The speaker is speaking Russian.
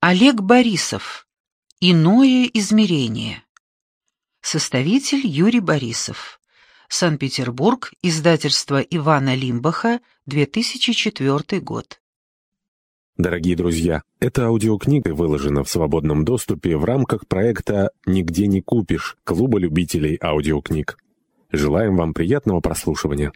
Олег Борисов. Иное измерение. Составитель Юрий Борисов. Санкт-Петербург. Издательство Ивана Лимбаха. 2004 год. Дорогие друзья, эта аудиокнига выложена в свободном доступе в рамках проекта «Нигде не купишь» Клуба любителей аудиокниг. Желаем вам приятного прослушивания.